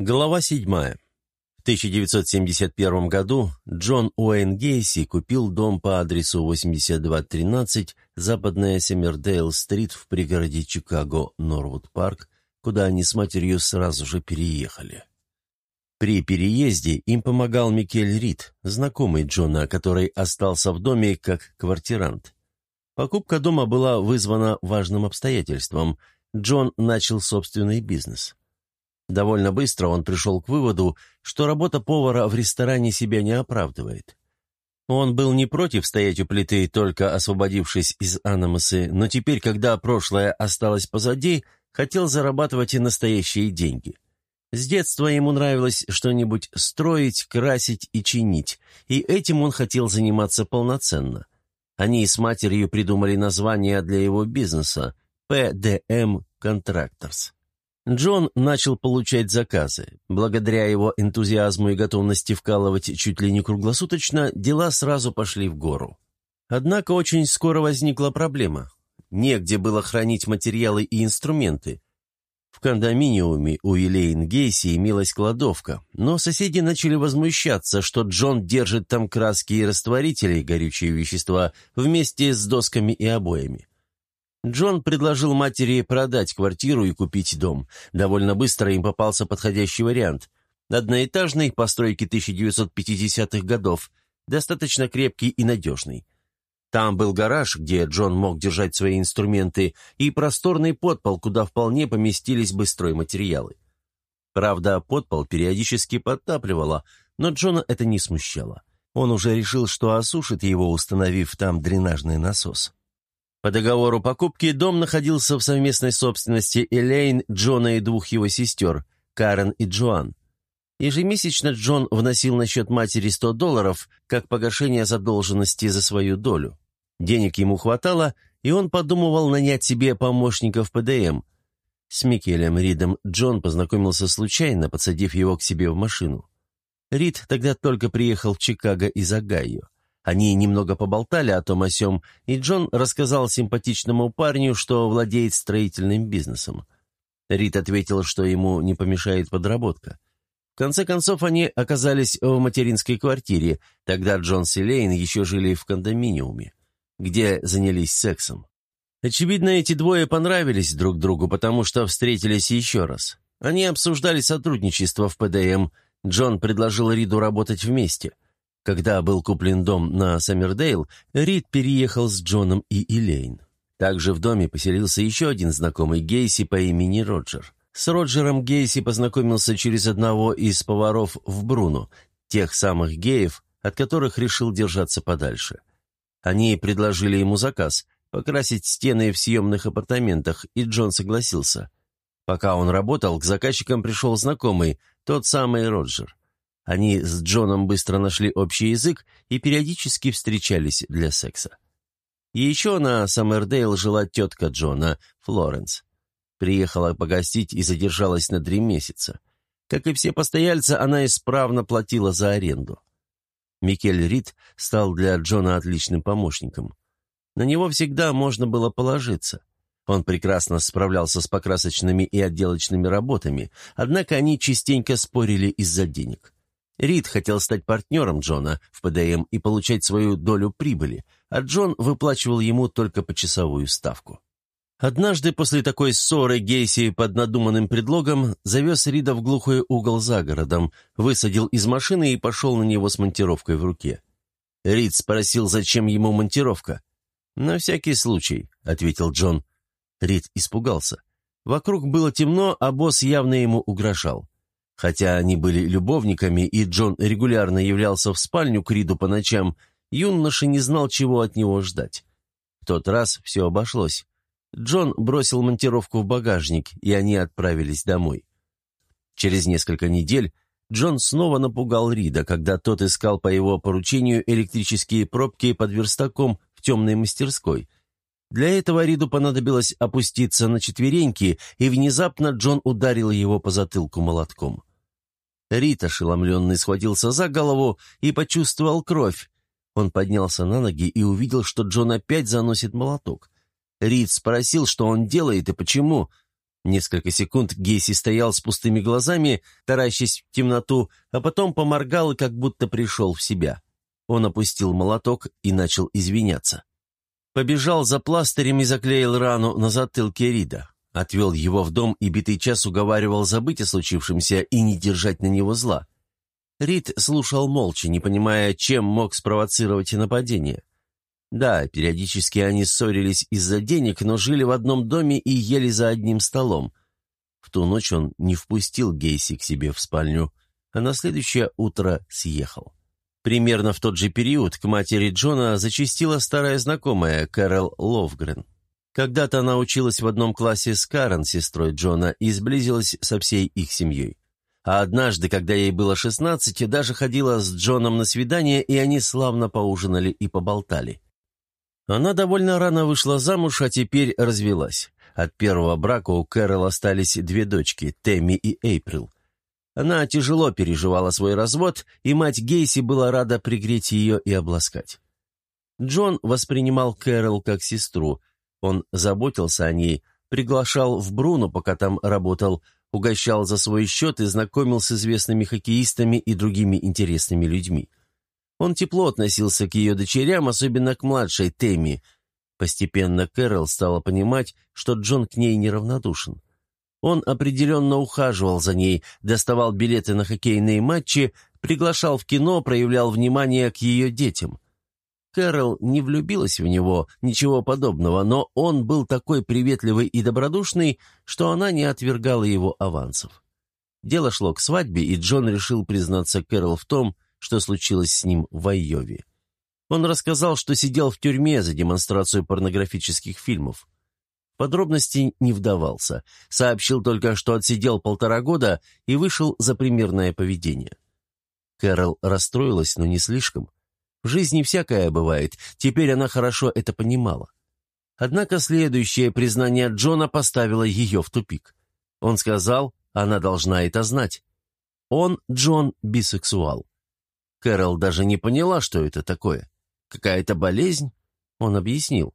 Глава 7. В 1971 году Джон Уэйн Гейси купил дом по адресу 8213 Западная Семердейл-стрит в пригороде Чикаго, Норвуд-парк, куда они с матерью сразу же переехали. При переезде им помогал Микель Рид, знакомый Джона, который остался в доме как квартирант. Покупка дома была вызвана важным обстоятельством. Джон начал собственный бизнес. Довольно быстро он пришел к выводу, что работа повара в ресторане себя не оправдывает. Он был не против стоять у плиты, только освободившись из аномасы, но теперь, когда прошлое осталось позади, хотел зарабатывать и настоящие деньги. С детства ему нравилось что-нибудь строить, красить и чинить, и этим он хотел заниматься полноценно. Они с матерью придумали название для его бизнеса – PDM Contractors. Джон начал получать заказы. Благодаря его энтузиазму и готовности вкалывать чуть ли не круглосуточно, дела сразу пошли в гору. Однако очень скоро возникла проблема. Негде было хранить материалы и инструменты. В кондоминиуме у Елейн Гейси имелась кладовка, но соседи начали возмущаться, что Джон держит там краски и растворители, горючие вещества, вместе с досками и обоями. Джон предложил матери продать квартиру и купить дом. Довольно быстро им попался подходящий вариант. Одноэтажный, постройки 1950-х годов, достаточно крепкий и надежный. Там был гараж, где Джон мог держать свои инструменты, и просторный подпол, куда вполне поместились бы стройматериалы. Правда, подпол периодически подтапливало, но Джона это не смущало. Он уже решил, что осушит его, установив там дренажный насос. По договору покупки дом находился в совместной собственности Элейн, Джона и двух его сестер, Карен и Джоан. Ежемесячно Джон вносил на счет матери 100 долларов, как погашение задолженности за свою долю. Денег ему хватало, и он подумывал нанять себе помощников ПДМ. С Микелем Ридом Джон познакомился случайно, подсадив его к себе в машину. Рид тогда только приехал в Чикаго из Огайо. Они немного поболтали о том о сём, и Джон рассказал симпатичному парню, что владеет строительным бизнесом. Рид ответил, что ему не помешает подработка. В конце концов, они оказались в материнской квартире, тогда Джон и Лейн еще жили в кондоминиуме, где занялись сексом. Очевидно, эти двое понравились друг другу, потому что встретились еще раз. Они обсуждали сотрудничество в ПДМ, Джон предложил Риду работать вместе – когда был куплен дом на Саммердейл, Рид переехал с Джоном и Илейн. Также в доме поселился еще один знакомый Гейси по имени Роджер. С Роджером Гейси познакомился через одного из поваров в Бруно, тех самых геев, от которых решил держаться подальше. Они предложили ему заказ – покрасить стены в съемных апартаментах, и Джон согласился. Пока он работал, к заказчикам пришел знакомый, тот самый Роджер. Они с Джоном быстро нашли общий язык и периодически встречались для секса. И еще на Саммердейл жила тетка Джона, Флоренс. Приехала погостить и задержалась на три месяца. Как и все постояльцы, она исправно платила за аренду. Микель Рид стал для Джона отличным помощником. На него всегда можно было положиться. Он прекрасно справлялся с покрасочными и отделочными работами, однако они частенько спорили из-за денег. Рид хотел стать партнером Джона в ПДМ и получать свою долю прибыли, а Джон выплачивал ему только почасовую ставку. Однажды после такой ссоры Гейси под надуманным предлогом завез Рида в глухой угол за городом, высадил из машины и пошел на него с монтировкой в руке. Рид спросил, зачем ему монтировка. «На всякий случай», — ответил Джон. Рид испугался. Вокруг было темно, а босс явно ему угрожал. Хотя они были любовниками, и Джон регулярно являлся в спальню к Риду по ночам, юноша не знал, чего от него ждать. В тот раз все обошлось. Джон бросил монтировку в багажник, и они отправились домой. Через несколько недель Джон снова напугал Рида, когда тот искал по его поручению электрические пробки под верстаком в темной мастерской. Для этого Риду понадобилось опуститься на четвереньки, и внезапно Джон ударил его по затылку молотком. Рит, ошеломленный, схватился за голову и почувствовал кровь. Он поднялся на ноги и увидел, что Джон опять заносит молоток. Рид спросил, что он делает и почему. Несколько секунд Гейси стоял с пустыми глазами, таращась в темноту, а потом поморгал и как будто пришел в себя. Он опустил молоток и начал извиняться. Побежал за пластырем и заклеил рану на затылке Рида. Отвел его в дом и битый час уговаривал забыть о случившемся и не держать на него зла. Рид слушал молча, не понимая, чем мог спровоцировать нападение. Да, периодически они ссорились из-за денег, но жили в одном доме и ели за одним столом. В ту ночь он не впустил Гейси к себе в спальню, а на следующее утро съехал. Примерно в тот же период к матери Джона зачастила старая знакомая Кэрол Ловгрен. Когда-то она училась в одном классе с Карен, сестрой Джона, и сблизилась со всей их семьей. А однажды, когда ей было шестнадцать, даже ходила с Джоном на свидание, и они славно поужинали и поболтали. Она довольно рано вышла замуж, а теперь развелась. От первого брака у Кэрол остались две дочки, Тэмми и Эйприл. Она тяжело переживала свой развод, и мать Гейси была рада пригреть ее и обласкать. Джон воспринимал Кэрол как сестру. Он заботился о ней, приглашал в Бруно, пока там работал, угощал за свой счет и знакомил с известными хоккеистами и другими интересными людьми. Он тепло относился к ее дочерям, особенно к младшей Тэмми. Постепенно Кэрол стала понимать, что Джон к ней неравнодушен. Он определенно ухаживал за ней, доставал билеты на хоккейные матчи, приглашал в кино, проявлял внимание к ее детям. Кэрол не влюбилась в него, ничего подобного, но он был такой приветливый и добродушный, что она не отвергала его авансов. Дело шло к свадьбе, и Джон решил признаться Кэрол в том, что случилось с ним в Айове. Он рассказал, что сидел в тюрьме за демонстрацию порнографических фильмов. Подробностей не вдавался. Сообщил только, что отсидел полтора года и вышел за примерное поведение. Кэрол расстроилась, но не слишком. В жизни всякое бывает, теперь она хорошо это понимала. Однако следующее признание Джона поставило ее в тупик. Он сказал, она должна это знать. Он, Джон, бисексуал. Кэрол даже не поняла, что это такое. Какая-то болезнь? Он объяснил.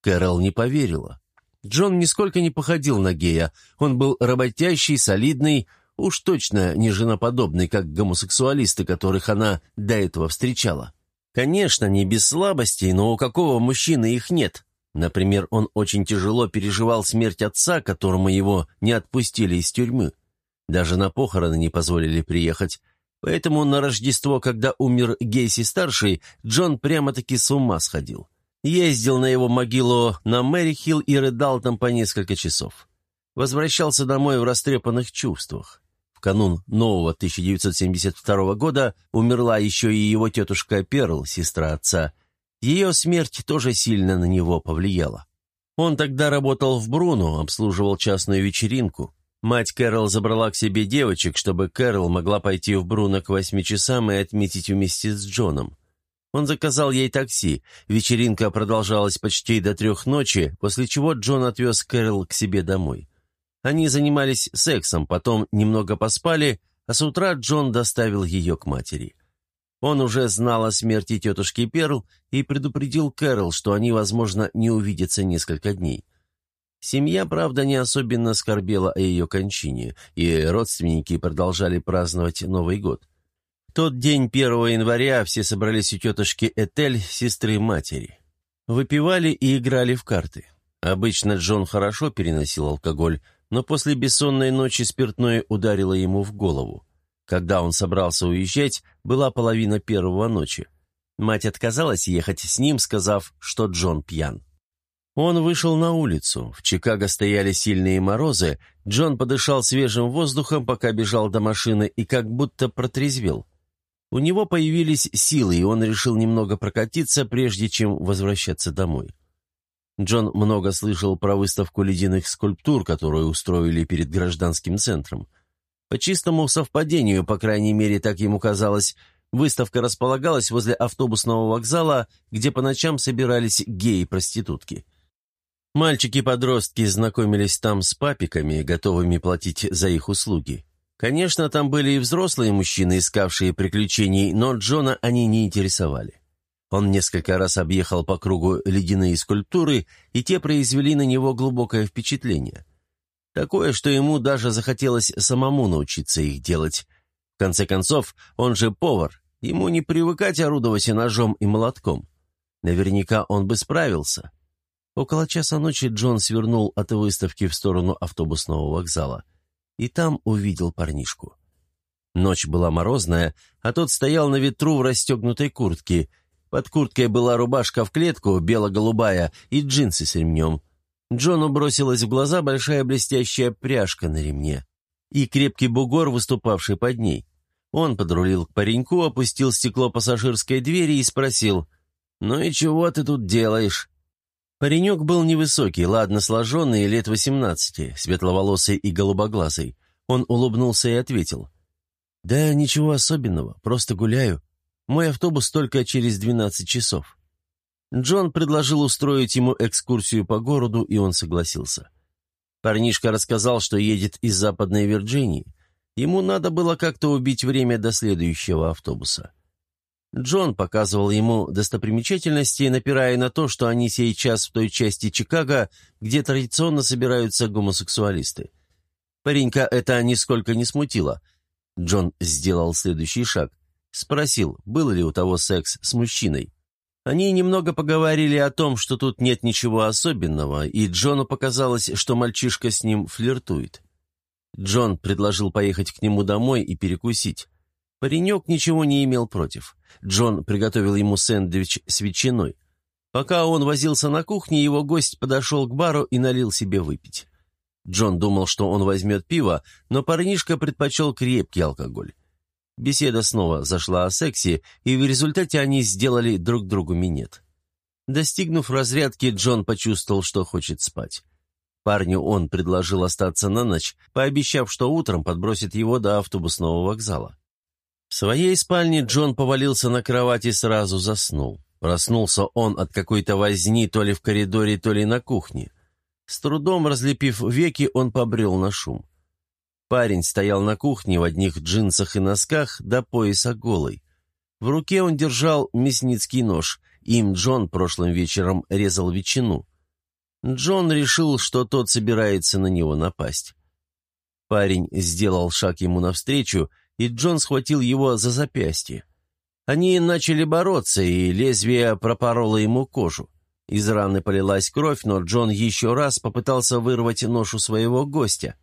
Кэрол не поверила. Джон нисколько не походил на гея. Он был работящий, солидный, уж точно не женоподобный, как гомосексуалисты, которых она до этого встречала. Конечно, не без слабостей, но у какого мужчины их нет? Например, он очень тяжело переживал смерть отца, которому его не отпустили из тюрьмы. Даже на похороны не позволили приехать. Поэтому на Рождество, когда умер Гейси-старший, Джон прямо-таки с ума сходил. Ездил на его могилу на Мэри-Хилл и рыдал там по несколько часов. Возвращался домой в растрепанных чувствах. Канун нового 1972 года умерла еще и его тетушка Перл, сестра отца. Ее смерть тоже сильно на него повлияла. Он тогда работал в Бруно, обслуживал частную вечеринку. Мать Кэрол забрала к себе девочек, чтобы Кэрол могла пойти в Бруно к восьми часам и отметить вместе с Джоном. Он заказал ей такси. Вечеринка продолжалась почти до трех ночи, после чего Джон отвез Кэрол к себе домой. Они занимались сексом, потом немного поспали, а с утра Джон доставил ее к матери. Он уже знал о смерти тетушки Перл и предупредил Кэрол, что они, возможно, не увидятся несколько дней. Семья, правда, не особенно скорбела о ее кончине, и родственники продолжали праздновать Новый год. В тот день, 1 января, все собрались у тетушки Этель, сестры матери. Выпивали и играли в карты. Обычно Джон хорошо переносил алкоголь, но после бессонной ночи спиртное ударило ему в голову. Когда он собрался уезжать, была половина первого ночи. Мать отказалась ехать с ним, сказав, что Джон пьян. Он вышел на улицу. В Чикаго стояли сильные морозы. Джон подышал свежим воздухом, пока бежал до машины, и как будто протрезвел. У него появились силы, и он решил немного прокатиться, прежде чем возвращаться домой. Джон много слышал про выставку ледяных скульптур, которую устроили перед гражданским центром. По чистому совпадению, по крайней мере, так ему казалось, выставка располагалась возле автобусного вокзала, где по ночам собирались геи-проститутки. Мальчики-подростки знакомились там с папиками, готовыми платить за их услуги. Конечно, там были и взрослые мужчины, искавшие приключений, но Джона они не интересовали. Он несколько раз объехал по кругу ледяные скульптуры, и те произвели на него глубокое впечатление. Такое, что ему даже захотелось самому научиться их делать. В конце концов, он же повар, ему не привыкать орудовать и ножом, и молотком. Наверняка он бы справился. Около часа ночи Джон свернул от выставки в сторону автобусного вокзала. И там увидел парнишку. Ночь была морозная, а тот стоял на ветру в расстегнутой куртке. Под курткой была рубашка в клетку, бело-голубая, и джинсы с ремнем. Джону бросилась в глаза большая блестящая пряжка на ремне и крепкий бугор, выступавший под ней. Он подрулил к пареньку, опустил стекло пассажирской двери и спросил, «Ну и чего ты тут делаешь?» Паренек был невысокий, ладно сложенный, лет восемнадцати, светловолосый и голубоглазый. Он улыбнулся и ответил, «Да ничего особенного, просто гуляю. Мой автобус только через двенадцать часов». Джон предложил устроить ему экскурсию по городу, и он согласился. Парнишка рассказал, что едет из Западной Вирджинии. Ему надо было как-то убить время до следующего автобуса. Джон показывал ему достопримечательности, напирая на то, что они сейчас в той части Чикаго, где традиционно собираются гомосексуалисты. Паренька это нисколько не смутило. Джон сделал следующий шаг. Спросил, был ли у того секс с мужчиной. Они немного поговорили о том, что тут нет ничего особенного, и Джону показалось, что мальчишка с ним флиртует. Джон предложил поехать к нему домой и перекусить. Паренек ничего не имел против. Джон приготовил ему сэндвич с ветчиной. Пока он возился на кухне, его гость подошел к бару и налил себе выпить. Джон думал, что он возьмет пиво, но парнишка предпочел крепкий алкоголь. Беседа снова зашла о сексе, и в результате они сделали друг другу минет. Достигнув разрядки, Джон почувствовал, что хочет спать. Парню он предложил остаться на ночь, пообещав, что утром подбросит его до автобусного вокзала. В своей спальне Джон повалился на кровать и сразу заснул. Проснулся он от какой-то возни то ли в коридоре, то ли на кухне. С трудом разлепив веки, он побрел на шум. Парень стоял на кухне в одних джинсах и носках до пояса голый. В руке он держал мясницкий нож. Им Джон прошлым вечером резал ветчину. Джон решил, что тот собирается на него напасть. Парень сделал шаг ему навстречу, и Джон схватил его за запястье. Они начали бороться, и лезвие пропороло ему кожу. Из раны полилась кровь, но Джон еще раз попытался вырвать нож у своего гостя.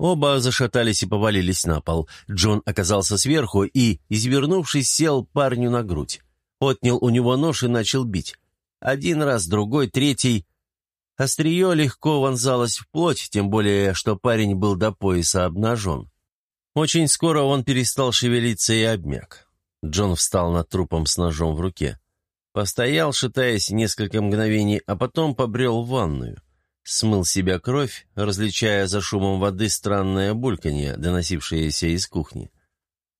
Оба зашатались и повалились на пол. Джон оказался сверху и, извернувшись, сел парню на грудь. Отнял у него нож и начал бить. Один раз, другой, третий. Острие легко вонзалось в плоть, тем более, что парень был до пояса обнажен. Очень скоро он перестал шевелиться и обмяк. Джон встал над трупом с ножом в руке. Постоял, шатаясь несколько мгновений, а потом побрел в ванную смыл себя кровь, различая за шумом воды странное бульканье, доносившееся из кухни.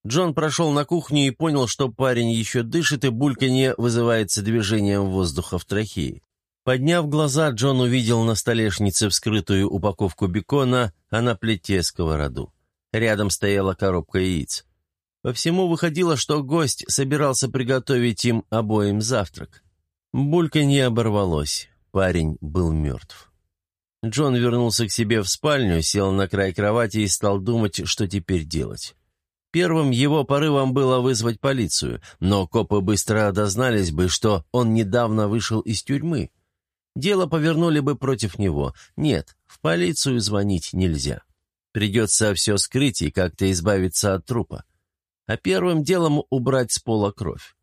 Джон прошел на кухню и понял, что парень еще дышит, и бульканье вызывается движением воздуха в трахее. Подняв глаза, Джон увидел на столешнице вскрытую упаковку бекона, а на плите сковороду. Рядом стояла коробка яиц. По всему выходило, что гость собирался приготовить им обоим завтрак. Бульканье оборвалось. Парень был мертв. Джон вернулся к себе в спальню, сел на край кровати и стал думать, что теперь делать. Первым его порывом было вызвать полицию, но копы быстро дознались бы, что он недавно вышел из тюрьмы. Дело повернули бы против него. Нет, в полицию звонить нельзя. Придется все скрыть и как-то избавиться от трупа. А первым делом убрать с пола кровь.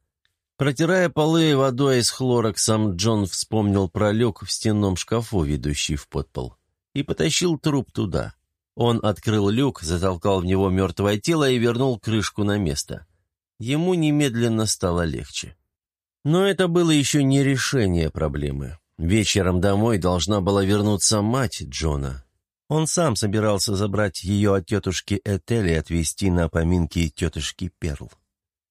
Протирая полы водой с хлороксом, Джон вспомнил про люк в стенном шкафу, ведущий в подпол, и потащил труп туда. Он открыл люк, затолкал в него мертвое тело и вернул крышку на место. Ему немедленно стало легче. Но это было еще не решение проблемы. Вечером домой должна была вернуться мать Джона. Он сам собирался забрать ее от тетушки Этели и отвезти на поминки тетушки Перл.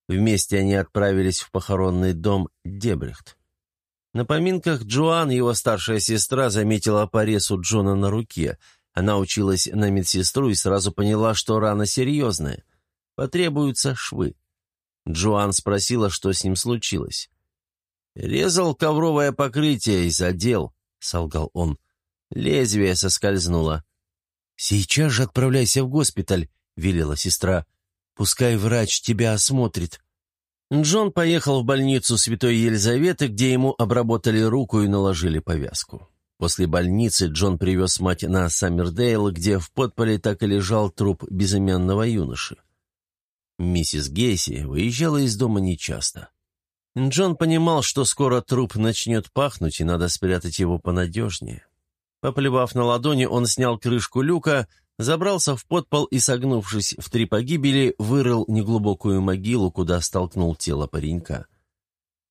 Вместе они отправились в похоронный дом Дебрехт. На поминках Джоан, его старшая сестра, заметила порез у Джона на руке. Она училась на медсестру и сразу поняла, что рана серьезная. Потребуются швы. Джоан спросила, что с ним случилось. «Резал ковровое покрытие и задел», — солгал он. «Лезвие соскользнуло». «Сейчас же отправляйся в госпиталь», — велела сестра. «Пускай врач тебя осмотрит». Джон поехал в больницу Святой Елизаветы, где ему обработали руку и наложили повязку. После больницы Джон привез мать на Саммердейл, где в подполе так и лежал труп безымянного юноши. Миссис Гейси выезжала из дома нечасто. Джон понимал, что скоро труп начнет пахнуть, и надо спрятать его понадежнее. Поплевав на ладони, он снял крышку люка, забрался в подпол и, согнувшись в три погибели, вырыл неглубокую могилу, куда столкнул тело паренька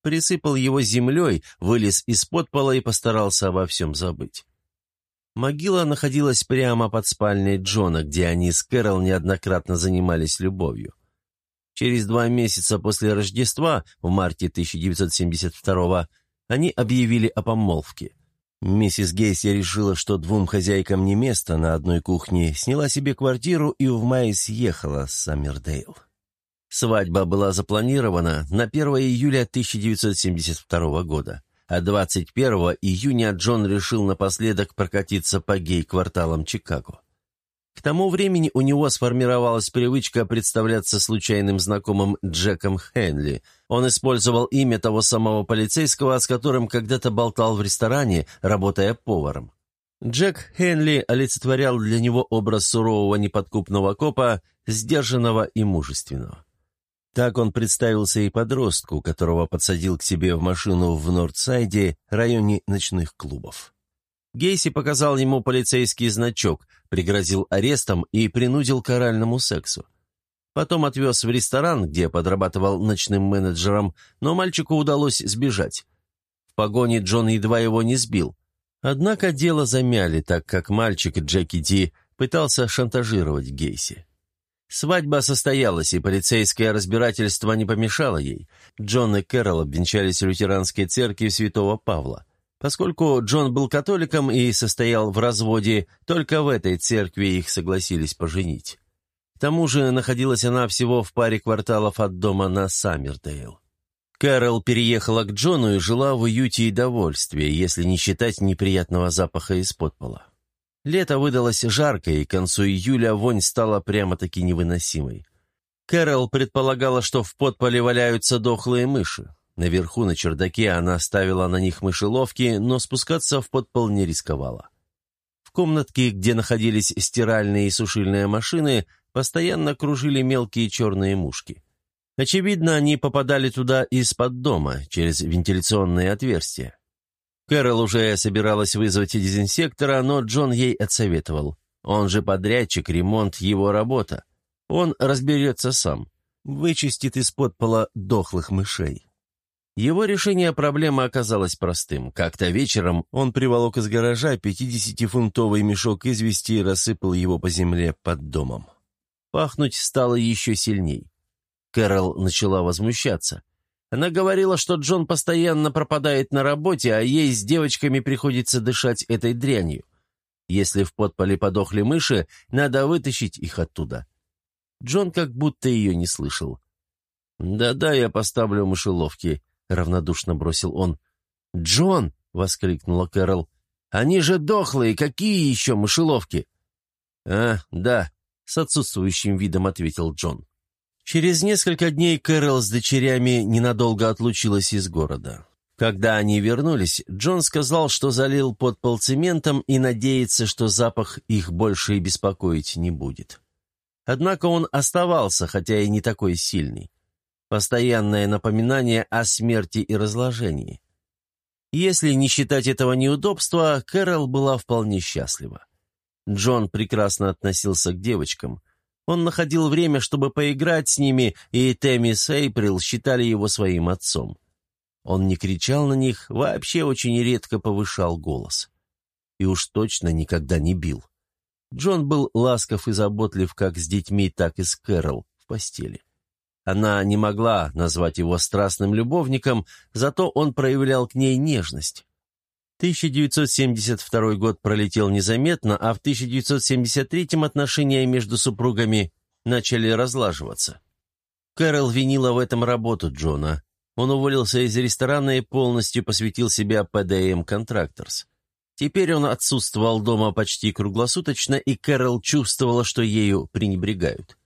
присыпал его землей, вылез из подпола и постарался обо всем забыть. Могила находилась прямо под спальней Джона, где они с Кэрол неоднократно занимались любовью. Через два месяца после Рождества, в марте 1972 они объявили о помолвке. Миссис Гейси решила, что двум хозяйкам не место на одной кухне, сняла себе квартиру и в мае съехала с Саммердейл. Свадьба была запланирована на 1 июля 1972 года, а 21 июня Джон решил напоследок прокатиться по гей-кварталам Чикаго. К тому времени у него сформировалась привычка представляться случайным знакомым Джеком Хенли. Он использовал имя того самого полицейского, с которым когда-то болтал в ресторане, работая поваром. Джек Хенли олицетворял для него образ сурового неподкупного копа, сдержанного и мужественного. Так он представился и подростку, которого подсадил к себе в машину в Нордсайде, районе ночных клубов. Гейси показал ему полицейский значок, пригрозил арестом и принудил к оральному сексу. Потом отвез в ресторан, где подрабатывал ночным менеджером, но мальчику удалось сбежать. В погоне Джон едва его не сбил. Однако дело замяли, так как мальчик Джеки Ди пытался шантажировать Гейси. Свадьба состоялась, и полицейское разбирательство не помешало ей. Джон и Кэрол обвенчались в лютеранской церкви святого Павла. Поскольку Джон был католиком и состоял в разводе, только в этой церкви их согласились поженить. К тому же находилась она всего в паре кварталов от дома на Саммердейл. Кэрол переехала к Джону и жила в уюте и довольстве, если не считать неприятного запаха из-под пола. Лето выдалось жаркое, и к концу июля вонь стала прямо-таки невыносимой. Кэрол предполагала, что в подполе валяются дохлые мыши. Наверху на чердаке она ставила на них мышеловки, но спускаться в подпол не рисковала. В комнатке, где находились стиральные и сушильные машины, постоянно кружили мелкие черные мушки. Очевидно, они попадали туда из-под дома, через вентиляционные отверстия. Кэрол уже собиралась вызвать дезинсектора, но Джон ей отсоветовал. Он же подрядчик, ремонт его работа. Он разберется сам. Вычистит из-под пола дохлых мышей. Его решение проблемы оказалось простым. Как-то вечером он приволок из гаража 50-фунтовый мешок извести и рассыпал его по земле под домом. Пахнуть стало еще сильней. Кэрол начала возмущаться. Она говорила, что Джон постоянно пропадает на работе, а ей с девочками приходится дышать этой дрянью. Если в подполе подохли мыши, надо вытащить их оттуда. Джон как будто ее не слышал. «Да-да, я поставлю мышеловки», — равнодушно бросил он. «Джон!» — воскликнула Кэрол. «Они же дохлые, какие еще мышеловки?» «А, да», — с отсутствующим видом ответил Джон. Через несколько дней Кэрол с дочерями ненадолго отлучилась из города. Когда они вернулись, Джон сказал, что залил подпол цементом и надеется, что запах их больше и беспокоить не будет. Однако он оставался, хотя и не такой сильный. Постоянное напоминание о смерти и разложении. Если не считать этого неудобства, Кэрол была вполне счастлива. Джон прекрасно относился к девочкам. Он находил время, чтобы поиграть с ними, и Тэмми с Эйприл считали его своим отцом. Он не кричал на них, вообще очень редко повышал голос. И уж точно никогда не бил. Джон был ласков и заботлив как с детьми, так и с Кэрол в постели. Она не могла назвать его страстным любовником, зато он проявлял к ней нежность. 1972 год пролетел незаметно, а в 1973 отношения между супругами начали разлаживаться. Кэрол винила в этом работу Джона. Он уволился из ресторана и полностью посвятил себя PDM Contractors. Теперь он отсутствовал дома почти круглосуточно, и Кэрол чувствовала, что ею пренебрегают.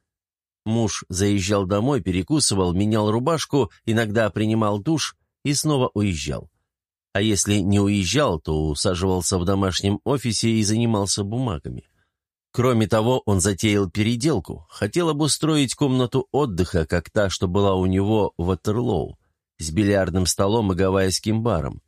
Муж заезжал домой, перекусывал, менял рубашку, иногда принимал душ и снова уезжал. А если не уезжал, то усаживался в домашнем офисе и занимался бумагами. Кроме того, он затеял переделку, хотел обустроить комнату отдыха, как та, что была у него в Ватерлоу, с бильярдным столом и гавайским баром.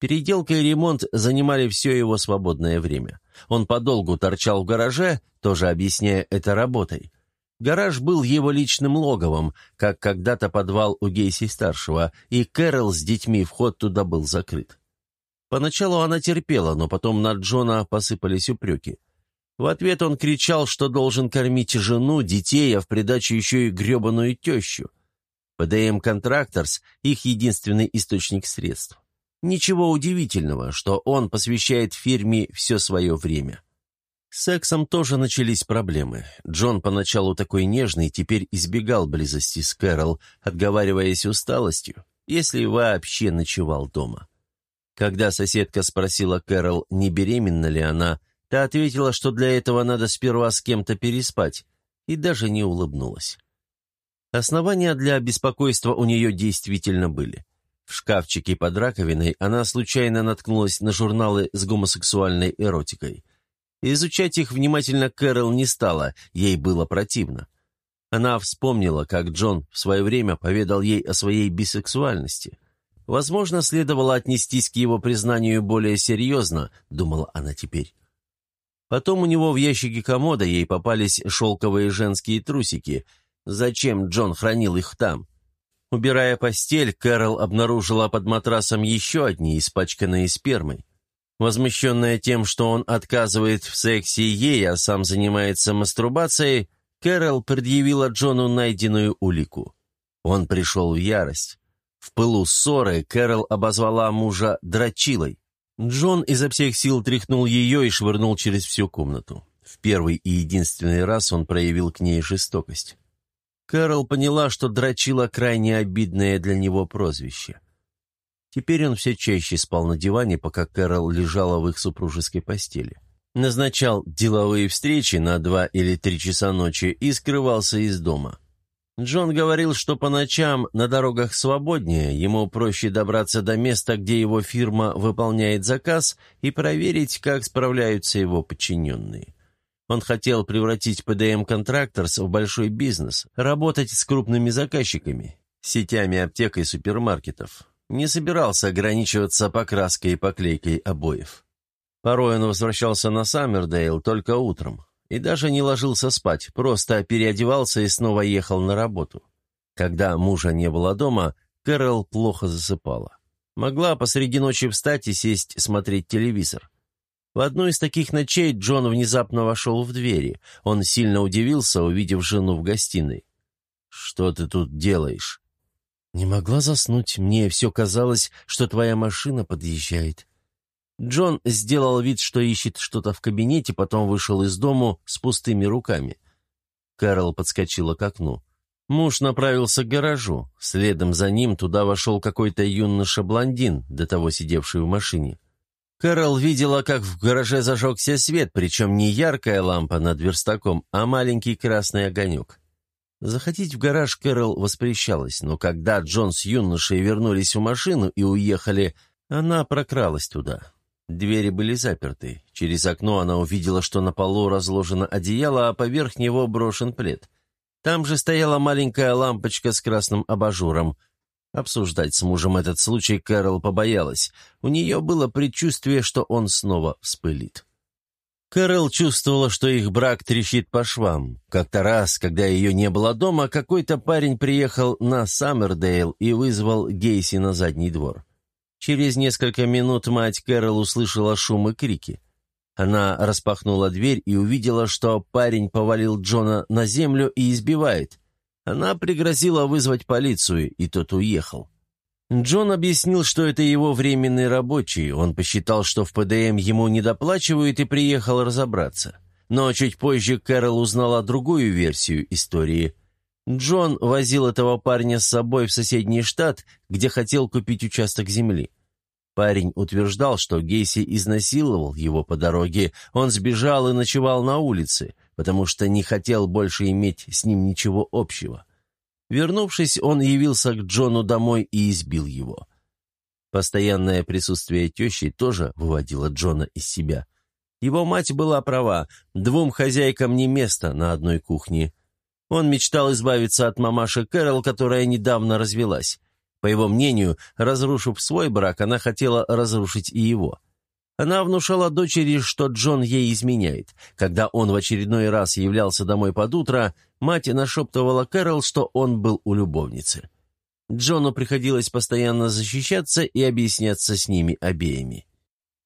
Переделка и ремонт занимали все его свободное время. Он подолгу торчал в гараже, тоже объясняя это работой. Гараж был его личным логовом, как когда-то подвал у Гейси-старшего, и Кэрол с детьми вход туда был закрыт. Поначалу она терпела, но потом на Джона посыпались упреки. В ответ он кричал, что должен кормить жену, детей, а в придачу еще и гребаную тещу. ПДМ Контракторс – их единственный источник средств. Ничего удивительного, что он посвящает фирме все свое время. С сексом тоже начались проблемы. Джон поначалу такой нежный, теперь избегал близости с Кэрол, отговариваясь усталостью, если вообще ночевал дома. Когда соседка спросила Кэрол, не беременна ли она, та ответила, что для этого надо сперва с кем-то переспать, и даже не улыбнулась. Основания для беспокойства у нее действительно были. В шкафчике под раковиной она случайно наткнулась на журналы с гомосексуальной эротикой. Изучать их внимательно Кэрол не стала, ей было противно. Она вспомнила, как Джон в свое время поведал ей о своей бисексуальности. Возможно, следовало отнестись к его признанию более серьезно, думала она теперь. Потом у него в ящике комода ей попались шелковые женские трусики. Зачем Джон хранил их там? Убирая постель, Кэрол обнаружила под матрасом еще одни, испачканные спермой. Возмущенная тем, что он отказывает в сексе ей, а сам занимается мастурбацией, Кэрол предъявила Джону найденную улику. Он пришел в ярость. В пылу ссоры Кэрол обозвала мужа «дрочилой». Джон изо всех сил тряхнул ее и швырнул через всю комнату. В первый и единственный раз он проявил к ней жестокость. Кэрол поняла, что дрочила крайне обидное для него прозвище. Теперь он все чаще спал на диване, пока Кэрол лежала в их супружеской постели. Назначал деловые встречи на два или три часа ночи и скрывался из дома. Джон говорил, что по ночам на дорогах свободнее, ему проще добраться до места, где его фирма выполняет заказ, и проверить, как справляются его подчиненные. Он хотел превратить PDM Contractors в большой бизнес, работать с крупными заказчиками, сетями аптек и супермаркетов. Не собирался ограничиваться покраской и поклейкой обоев. Порой он возвращался на Саммердейл только утром и даже не ложился спать, просто переодевался и снова ехал на работу. Когда мужа не было дома, Кэрол плохо засыпала. Могла посреди ночи встать и сесть смотреть телевизор. В одну из таких ночей Джон внезапно вошел в двери. Он сильно удивился, увидев жену в гостиной. «Что ты тут делаешь?» «Не могла заснуть. Мне все казалось, что твоя машина подъезжает». Джон сделал вид, что ищет что-то в кабинете, потом вышел из дому с пустыми руками. Кэрол подскочила к окну. Муж направился к гаражу. Следом за ним туда вошел какой-то юноша-блондин, до того сидевший в машине. Кэрол видела, как в гараже зажегся свет, причем не яркая лампа над верстаком, а маленький красный огонек. Заходить в гараж Кэрол воспрещалось, но когда Джон с юношей вернулись в машину и уехали, она прокралась туда. Двери были заперты. Через окно она увидела, что на полу разложено одеяло, а поверх него брошен плед. Там же стояла маленькая лампочка с красным абажуром — Обсуждать с мужем этот случай Кэрол побоялась. У нее было предчувствие, что он снова вспылит. Кэрол чувствовала, что их брак трещит по швам. Как-то раз, когда ее не было дома, какой-то парень приехал на Саммердейл и вызвал Гейси на задний двор. Через несколько минут мать Кэрол услышала шум и крики. Она распахнула дверь и увидела, что парень повалил Джона на землю и избивает. Она пригрозила вызвать полицию, и тот уехал. Джон объяснил, что это его временный рабочий, он посчитал, что в ПДМ ему не доплачивают и приехал разобраться. Но чуть позже Кэрол узнала другую версию истории. Джон возил этого парня с собой в соседний штат, где хотел купить участок земли. Парень утверждал, что Гейси изнасиловал его по дороге, он сбежал и ночевал на улице, потому что не хотел больше иметь с ним ничего общего. Вернувшись, он явился к Джону домой и избил его. Постоянное присутствие тещи тоже выводило Джона из себя. Его мать была права, двум хозяйкам не место на одной кухне. Он мечтал избавиться от мамаши Кэрол, которая недавно развелась. По его мнению, разрушив свой брак, она хотела разрушить и его. Она внушала дочери, что Джон ей изменяет. Когда он в очередной раз являлся домой под утро, мать нашептывала Кэрол, что он был у любовницы. Джону приходилось постоянно защищаться и объясняться с ними обеими.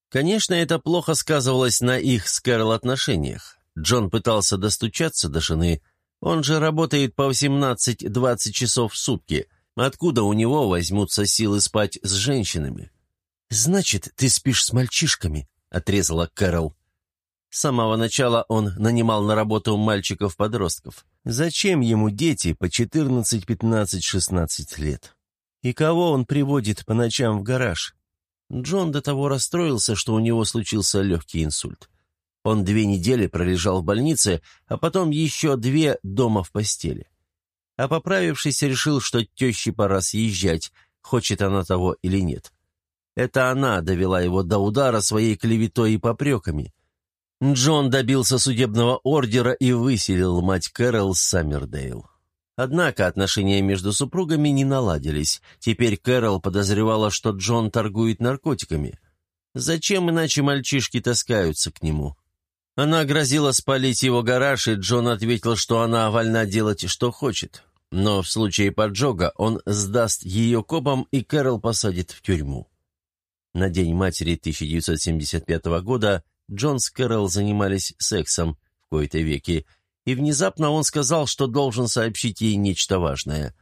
Конечно, это плохо сказывалось на их с Кэрол отношениях. Джон пытался достучаться до жены. Он же работает по 18-20 часов в сутки. Откуда у него возьмутся силы спать с женщинами? «Значит, ты спишь с мальчишками», — отрезала Кэрол. С самого начала он нанимал на работу мальчиков-подростков. Зачем ему дети по 14, 15, 16 лет? И кого он приводит по ночам в гараж? Джон до того расстроился, что у него случился легкий инсульт. Он две недели пролежал в больнице, а потом еще две дома в постели. А поправившись, решил, что теще пора съезжать, хочет она того или нет. Это она довела его до удара своей клеветой и попреками. Джон добился судебного ордера и выселил мать Кэрол Саммердейл. Однако отношения между супругами не наладились. Теперь Кэрол подозревала, что Джон торгует наркотиками. Зачем иначе мальчишки таскаются к нему? Она грозила спалить его гараж, и Джон ответил, что она вольна делать, что хочет. Но в случае поджога он сдаст ее копам, и Кэрол посадит в тюрьму. На День матери 1975 года Джон с Кэрол занимались сексом в кои-то веки, и внезапно он сказал, что должен сообщить ей нечто важное.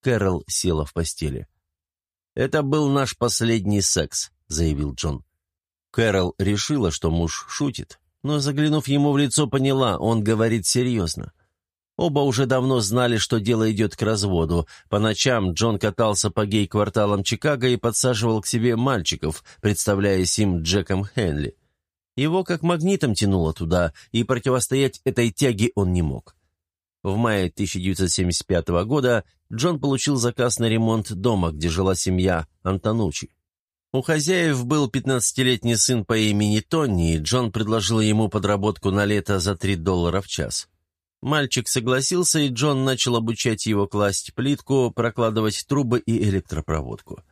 Кэрол села в постели. «Это был наш последний секс», — заявил Джон. Кэрол решила, что муж шутит, но, заглянув ему в лицо, поняла, он говорит серьезно. Оба уже давно знали, что дело идет к разводу. По ночам Джон катался по гей-кварталам Чикаго и подсаживал к себе мальчиков, представляясь им Джеком Хенли. Его как магнитом тянуло туда, и противостоять этой тяге он не мог. В мае 1975 года Джон получил заказ на ремонт дома, где жила семья Антонучи. У хозяев был 15-летний сын по имени Тонни, и Джон предложил ему подработку на лето за 3 доллара в час. Мальчик согласился, и Джон начал обучать его класть плитку, прокладывать трубы и электропроводку.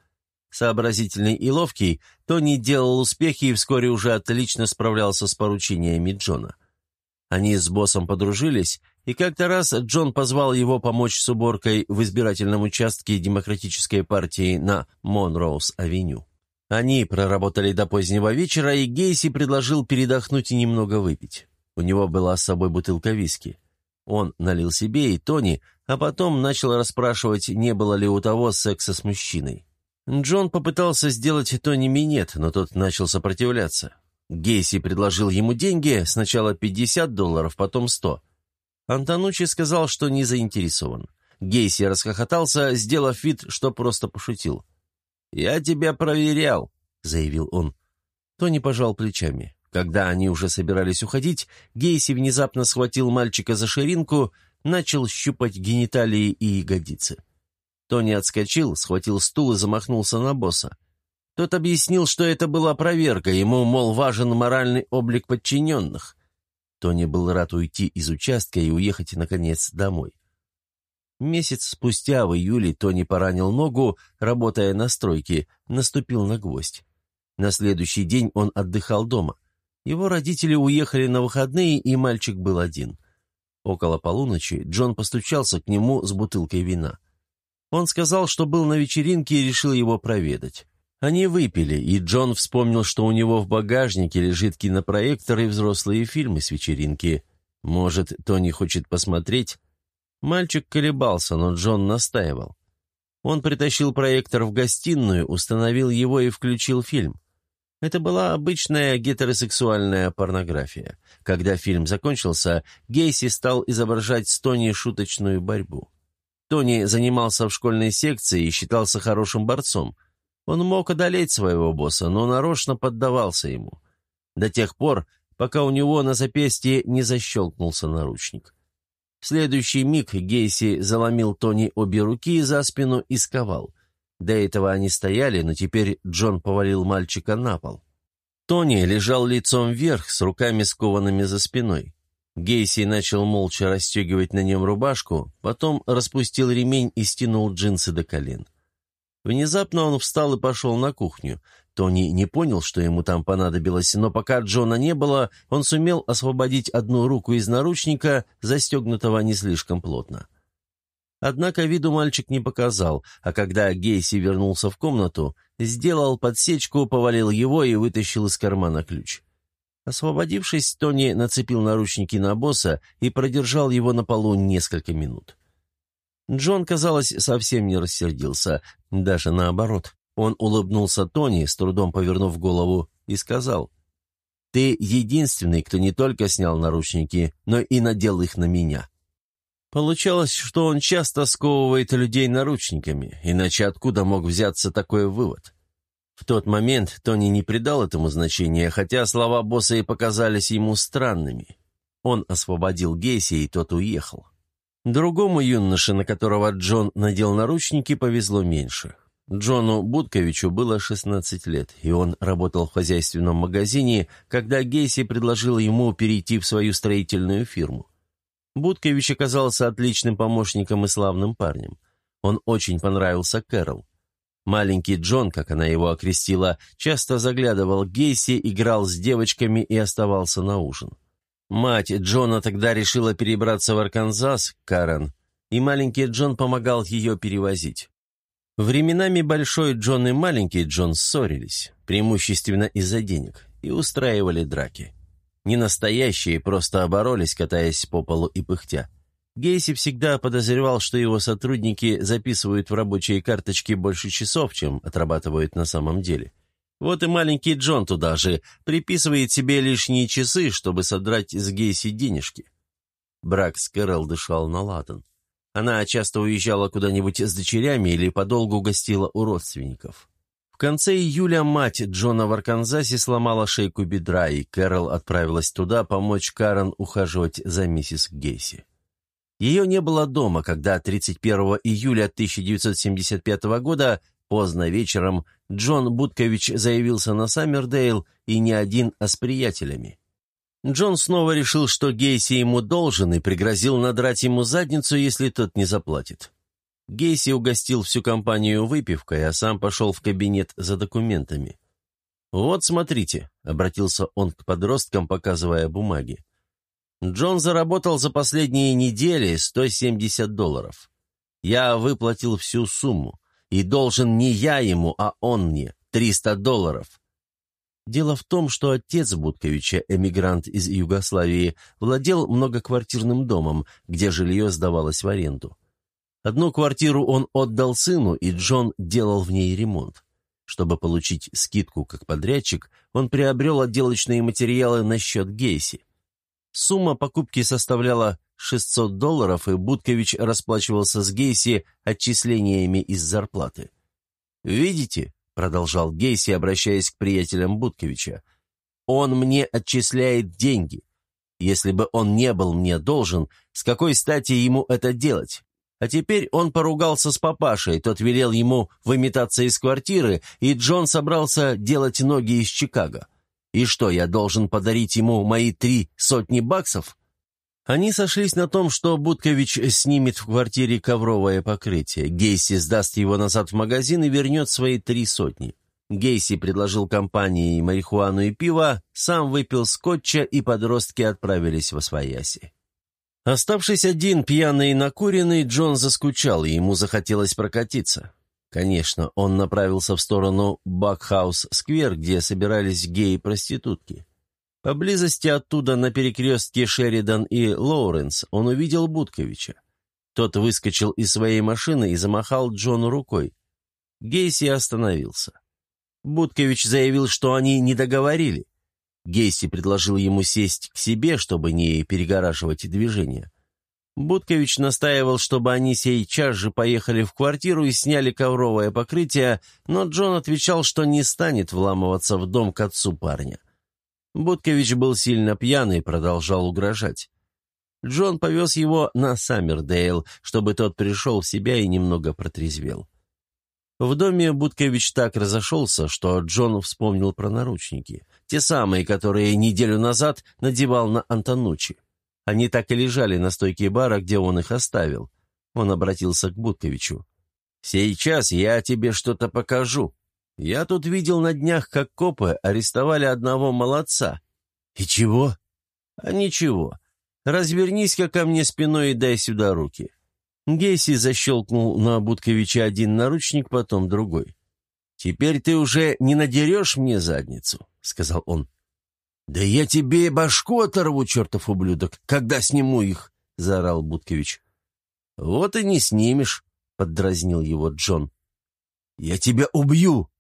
Сообразительный и ловкий, Тони делал успехи и вскоре уже отлично справлялся с поручениями Джона. Они с боссом подружились, и как-то раз Джон позвал его помочь с уборкой в избирательном участке Демократической партии на Монроуз-авеню. Они проработали до позднего вечера, и Гейси предложил передохнуть и немного выпить. У него была с собой бутылка виски. Он налил себе и Тони, а потом начал расспрашивать, не было ли у того секса с мужчиной. Джон попытался сделать Тони минет, но тот начал сопротивляться. Гейси предложил ему деньги, сначала 50 долларов, потом 100. Антонучи сказал, что не заинтересован. Гейси расхохотался, сделав вид, что просто пошутил. «Я тебя проверял», — заявил он. Тони пожал плечами. Когда они уже собирались уходить, Гейси внезапно схватил мальчика за ширинку, начал щупать гениталии и ягодицы. Тони отскочил, схватил стул и замахнулся на босса. Тот объяснил, что это была проверка, ему, мол, важен моральный облик подчиненных. Тони был рад уйти из участка и уехать, наконец, домой. Месяц спустя, в июле, Тони поранил ногу, работая на стройке, наступил на гвоздь. На следующий день он отдыхал дома. Его родители уехали на выходные, и мальчик был один. Около полуночи Джон постучался к нему с бутылкой вина. Он сказал, что был на вечеринке и решил его проведать. Они выпили, и Джон вспомнил, что у него в багажнике лежит кинопроектор и взрослые фильмы с вечеринки. Может, Тони хочет посмотреть? Мальчик колебался, но Джон настаивал. Он притащил проектор в гостиную, установил его и включил фильм. Это была обычная гетеросексуальная порнография. Когда фильм закончился, Гейси стал изображать с Тони шуточную борьбу. Тони занимался в школьной секции и считался хорошим борцом. Он мог одолеть своего босса, но нарочно поддавался ему. До тех пор, пока у него на запястье не защелкнулся наручник. В следующий миг Гейси заломил Тони обе руки за спину и сковал. До этого они стояли, но теперь Джон повалил мальчика на пол. Тони лежал лицом вверх, с руками скованными за спиной. Гейси начал молча расстегивать на нем рубашку, потом распустил ремень и стянул джинсы до колен. Внезапно он встал и пошел на кухню. Тони не понял, что ему там понадобилось, но пока Джона не было, он сумел освободить одну руку из наручника, застегнутого не слишком плотно. Однако виду мальчик не показал, а когда Гейси вернулся в комнату, сделал подсечку, повалил его и вытащил из кармана ключ. Освободившись, Тони нацепил наручники на босса и продержал его на полу несколько минут. Джон, казалось, совсем не рассердился, даже наоборот. Он улыбнулся Тони, с трудом повернув голову, и сказал, «Ты единственный, кто не только снял наручники, но и надел их на меня». Получалось, что он часто сковывает людей наручниками, иначе откуда мог взяться такой вывод? В тот момент Тони не придал этому значения, хотя слова босса и показались ему странными. Он освободил Гейси, и тот уехал. Другому юноше, на которого Джон надел наручники, повезло меньше. Джону Будковичу было 16 лет, и он работал в хозяйственном магазине, когда Гейси предложил ему перейти в свою строительную фирму. Будкович оказался отличным помощником и славным парнем. Он очень понравился Кэрол. Маленький Джон, как она его окрестила, часто заглядывал к Гейси, играл с девочками и оставался на ужин. Мать Джона тогда решила перебраться в Арканзас, Карен, и маленький Джон помогал ее перевозить. Временами Большой Джон и Маленький Джон ссорились, преимущественно из-за денег, и устраивали драки. Не настоящие, просто оборолись, катаясь по полу и пыхтя. Гейси всегда подозревал, что его сотрудники записывают в рабочие карточки больше часов, чем отрабатывают на самом деле. Вот и маленький Джон туда же приписывает себе лишние часы, чтобы содрать из Гейси денежки. Брак с Кэрол дышал на ладан. Она часто уезжала куда-нибудь с дочерями или подолгу гостила у родственников. Конце июля мать Джона в Арканзасе сломала шейку бедра, и Кэрол отправилась туда помочь Карен ухаживать за миссис Гейси. Ее не было дома, когда 31 июля 1975 года Поздно вечером Джон Будкович заявился на Саммердейл, и не один, а с приятелями. Джон снова решил, что Гейси ему должен, и пригрозил надрать ему задницу, если тот не заплатит. Гейси угостил всю компанию выпивкой, а сам пошел в кабинет за документами. «Вот, смотрите», — обратился он к подросткам, показывая бумаги. «Джон заработал за последние недели 170 долларов. Я выплатил всю сумму. И должен не я ему, а он мне. Триста долларов. Дело в том, что отец Будковича, эмигрант из Югославии, владел многоквартирным домом, где жилье сдавалось в аренду. Одну квартиру он отдал сыну, и Джон делал в ней ремонт. Чтобы получить скидку как подрядчик, он приобрел отделочные материалы на счет Гейси. Сумма покупки составляла 600 долларов, и Будкович расплачивался с Гейси отчислениями из зарплаты. «Видите?» — продолжал Гейси, обращаясь к приятелям Будковича. «Он мне отчисляет деньги. Если бы он не был мне должен, с какой стати ему это делать? А теперь он поругался с папашей, тот велел ему выметаться из квартиры, и Джон собрался делать ноги из Чикаго. И что, я должен подарить ему мои три сотни баксов?» Они сошлись на том, что Буткович снимет в квартире ковровое покрытие. Гейси сдаст его назад в магазин и вернет свои три сотни. Гейси предложил компании марихуану и пиво, сам выпил скотча, и подростки отправились восвояси. Оставшись один, пьяный и накуренный, Джон заскучал, и ему захотелось прокатиться. Конечно, он направился в сторону Багхаус-сквер, где собирались геи-проститутки. Поблизости оттуда на перекрестке Шеридан и Лоуренс он увидел Будковича. Тот выскочил из своей машины и замахал Джону рукой. Гейси остановился. Будкович заявил, что они не договорили. Гейси предложил ему сесть к себе, чтобы не перегораживать движение. Будкович настаивал, чтобы они сейчас же поехали в квартиру и сняли ковровое покрытие, но Джон отвечал, что не станет вламываться в дом к отцу парня. Будкович был сильно пьяный и продолжал угрожать. Джон повез его на Саммердейл, чтобы тот пришел в себя и немного протрезвел. В доме Будкович так разошелся, что Джон вспомнил про наручники. Те самые, которые неделю назад надевал на Антонучи. Они так и лежали на стойке бара, где он их оставил. Он обратился к Будковичу. «Сейчас я тебе что-то покажу. Я тут видел на днях, как копы арестовали одного молодца». «И чего?» «А ничего. Развернись-ка ко мне спиной и дай сюда руки». Гейси защелкнул на Будковича один наручник, потом другой. «Теперь ты уже не надерешь мне задницу», — сказал он. «Да я тебе башку оторву, чертов ублюдок, когда сниму их!» — заорал Будкович. «Вот и не снимешь», — поддразнил его Джон. «Я тебя убью!»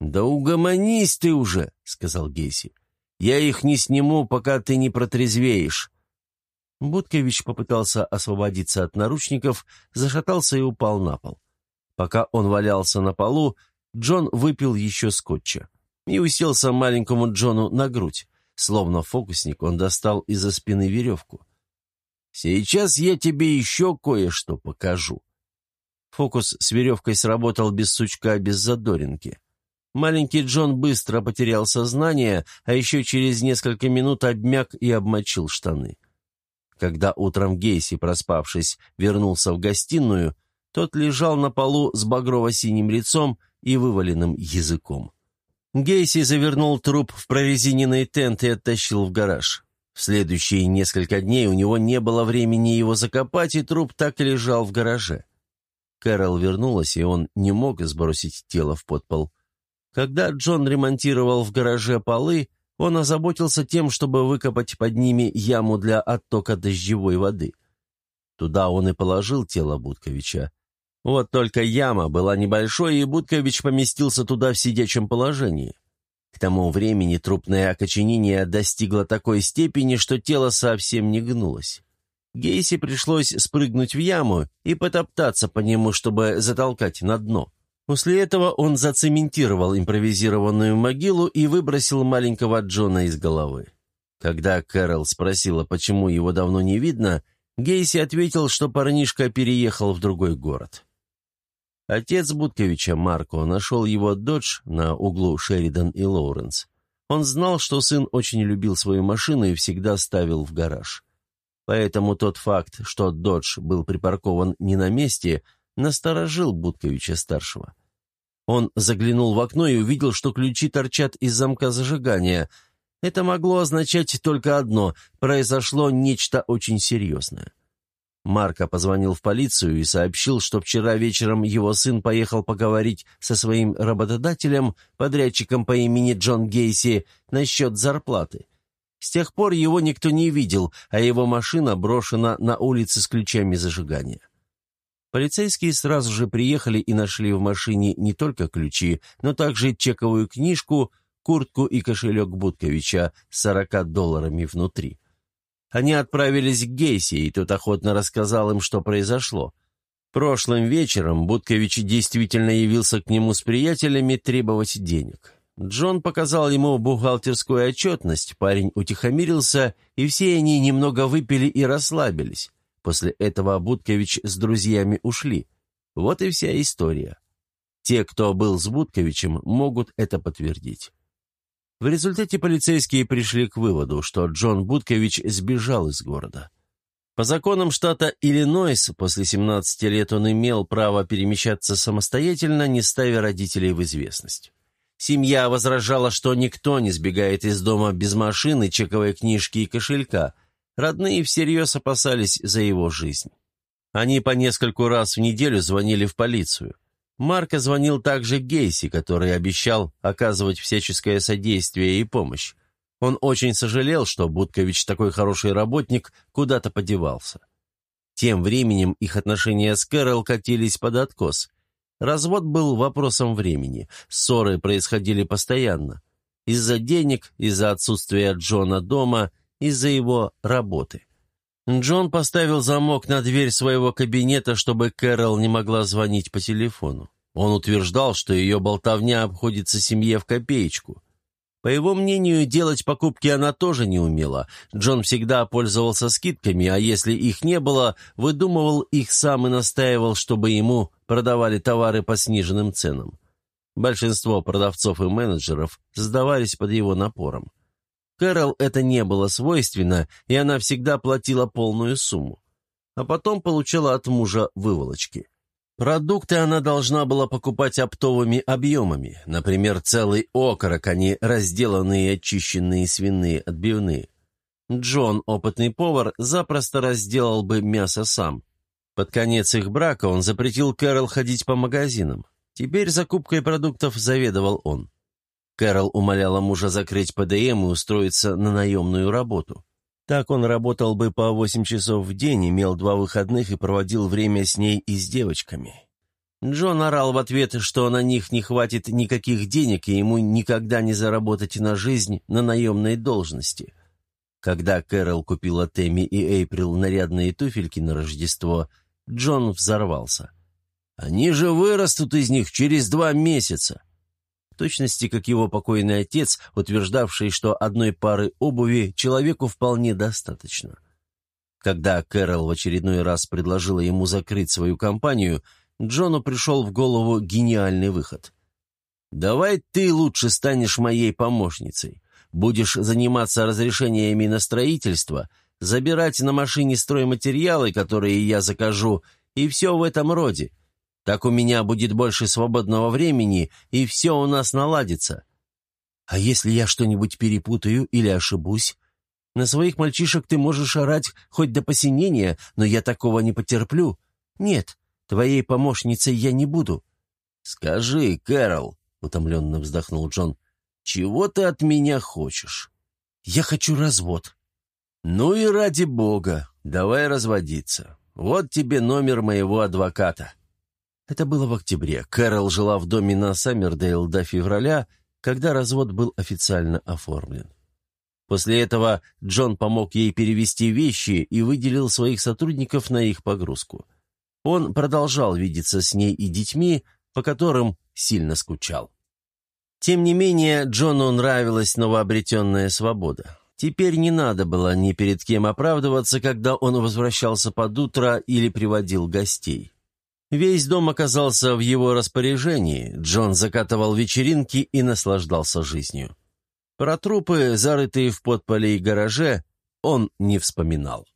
«Да угомонись ты уже», — сказал Гейси. «Я их не сниму, пока ты не протрезвеешь». Будкович попытался освободиться от наручников, зашатался и упал на пол. Пока он валялся на полу, Джон выпил еще скотча и уселся маленькому Джону на грудь. Словно фокусник, он достал из-за спины веревку. «Сейчас я тебе еще кое-что покажу». Фокус с веревкой сработал без сучка, без задоринки. Маленький Джон быстро потерял сознание, а еще через несколько минут обмяк и обмочил штаны. Когда утром Гейси, проспавшись, вернулся в гостиную, тот лежал на полу с багрово-синим лицом и вываленным языком. Гейси завернул труп в прорезиненный тент и оттащил в гараж. В следующие несколько дней у него не было времени его закопать, и труп так и лежал в гараже. Кэрол вернулась, и он не мог сбросить тело в подпол. Когда Джон ремонтировал в гараже полы, он озаботился тем, чтобы выкопать под ними яму для оттока дождевой воды. Туда он и положил тело Будковича. Вот только яма была небольшой, и Будкович поместился туда в сидячем положении. К тому времени трупное окоченение достигло такой степени, что тело совсем не гнулось. Гейси пришлось спрыгнуть в яму и потоптаться по нему, чтобы затолкать на дно. После этого он зацементировал импровизированную могилу и выбросил маленького Джона из головы. Когда Кэрол спросила, почему его давно не видно, Гейси ответил, что парнишка переехал в другой город. Отец Будковича, Марко, нашел его додж на углу Шеридан и Лоуренс. Он знал, что сын очень любил свою машину и всегда ставил в гараж. Поэтому тот факт, что додж был припаркован не на месте, насторожил Будковича-старшего. Он заглянул в окно и увидел, что ключи торчат из замка зажигания. Это могло означать только одно – произошло нечто очень серьезное. Марко позвонил в полицию и сообщил, что вчера вечером его сын поехал поговорить со своим работодателем, подрядчиком по имени Джон Гейси, насчет зарплаты. С тех пор его никто не видел, а его машина брошена на улице с ключами зажигания. Полицейские сразу же приехали и нашли в машине не только ключи, но также чековую книжку, куртку и кошелек Будковича с 40 долларами внутри. Они отправились к Гейси, и тот охотно рассказал им, что произошло. Прошлым вечером Будкович действительно явился к нему с приятелями требовать денег. Джон показал ему бухгалтерскую отчетность, парень утихомирился, и все они немного выпили и расслабились. После этого Будкович с друзьями ушли. Вот и вся история. Те, кто был с Будковичем, могут это подтвердить. В результате полицейские пришли к выводу, что Джон Будкович сбежал из города. По законам штата Иллинойс, после 17 лет он имел право перемещаться самостоятельно, не ставя родителей в известность. Семья возражала, что никто не сбегает из дома без машины, чековой книжки и кошелька. Родные всерьез опасались за его жизнь. Они по нескольку раз в неделю звонили в полицию. Марко звонил также Гейси, который обещал оказывать всяческое содействие и помощь. Он очень сожалел, что Будкович, такой хороший работник, куда-то подевался. Тем временем их отношения с Кэрол катились под откос. Развод был вопросом времени, ссоры происходили постоянно. Из-за денег, из-за отсутствия Джона дома, из-за его работы. Джон поставил замок на дверь своего кабинета, чтобы Кэрол не могла звонить по телефону. Он утверждал, что ее болтовня обходится семье в копеечку. По его мнению, делать покупки она тоже не умела. Джон всегда пользовался скидками, а если их не было, выдумывал их сам и настаивал, чтобы ему продавали товары по сниженным ценам. Большинство продавцов и менеджеров сдавались под его напором. Кэрол это не было свойственно, и она всегда платила полную сумму. А потом получала от мужа выволочки. Продукты она должна была покупать оптовыми объемами, например, целый окорок, а не разделанные и очищенные свиные отбивные. Джон, опытный повар, запросто разделал бы мясо сам. Под конец их брака он запретил Кэрол ходить по магазинам. Теперь закупкой продуктов заведовал он. Кэрол умоляла мужа закрыть ПДМ и устроиться на наемную работу. Так он работал бы по восемь часов в день, имел два выходных и проводил время с ней и с девочками. Джон орал в ответ, что на них не хватит никаких денег, и ему никогда не заработать на жизнь на наемной должности. Когда Кэрол купила Тэмми и Эйприл нарядные туфельки на Рождество, Джон взорвался. «Они же вырастут из них через два месяца!» В точности как его покойный отец, утверждавший, что одной пары обуви человеку вполне достаточно. Когда Кэрол в очередной раз предложила ему закрыть свою компанию, Джону пришел в голову гениальный выход. «Давай ты лучше станешь моей помощницей. Будешь заниматься разрешениями на строительство, забирать на машине стройматериалы, которые я закажу, и все в этом роде. Так у меня будет больше свободного времени, и все у нас наладится. А если я что-нибудь перепутаю или ошибусь? На своих мальчишек ты можешь орать хоть до посинения, но я такого не потерплю. Нет, твоей помощницей я не буду». «Скажи, Кэрол», — утомленно вздохнул Джон, — «чего ты от меня хочешь?» «Я хочу развод». «Ну и ради бога, давай разводиться. Вот тебе номер моего адвоката». Это было в октябре. Кэрол жила в доме на Саммердейл до февраля, когда развод был официально оформлен. После этого Джон помог ей перевести вещи и выделил своих сотрудников на их погрузку. Он продолжал видеться с ней и детьми, по которым сильно скучал. Тем не менее, Джону нравилась новообретенная свобода. Теперь не надо было ни перед кем оправдываться, когда он возвращался под утро или приводил гостей. Весь дом оказался в его распоряжении, Джон закатывал вечеринки и наслаждался жизнью. Про трупы, зарытые в подполе и гараже, он не вспоминал.